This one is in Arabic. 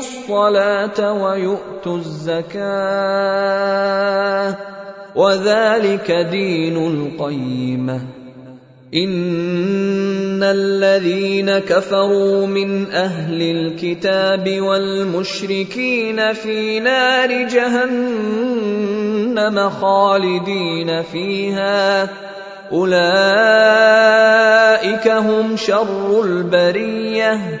الصلاة ويؤتوا الزكاة وذلك دين القيمه إن الذين كفروا من أهل الكتاب والمشركين في نار جهنم خالدين فيها. أولئك هم شر البرية.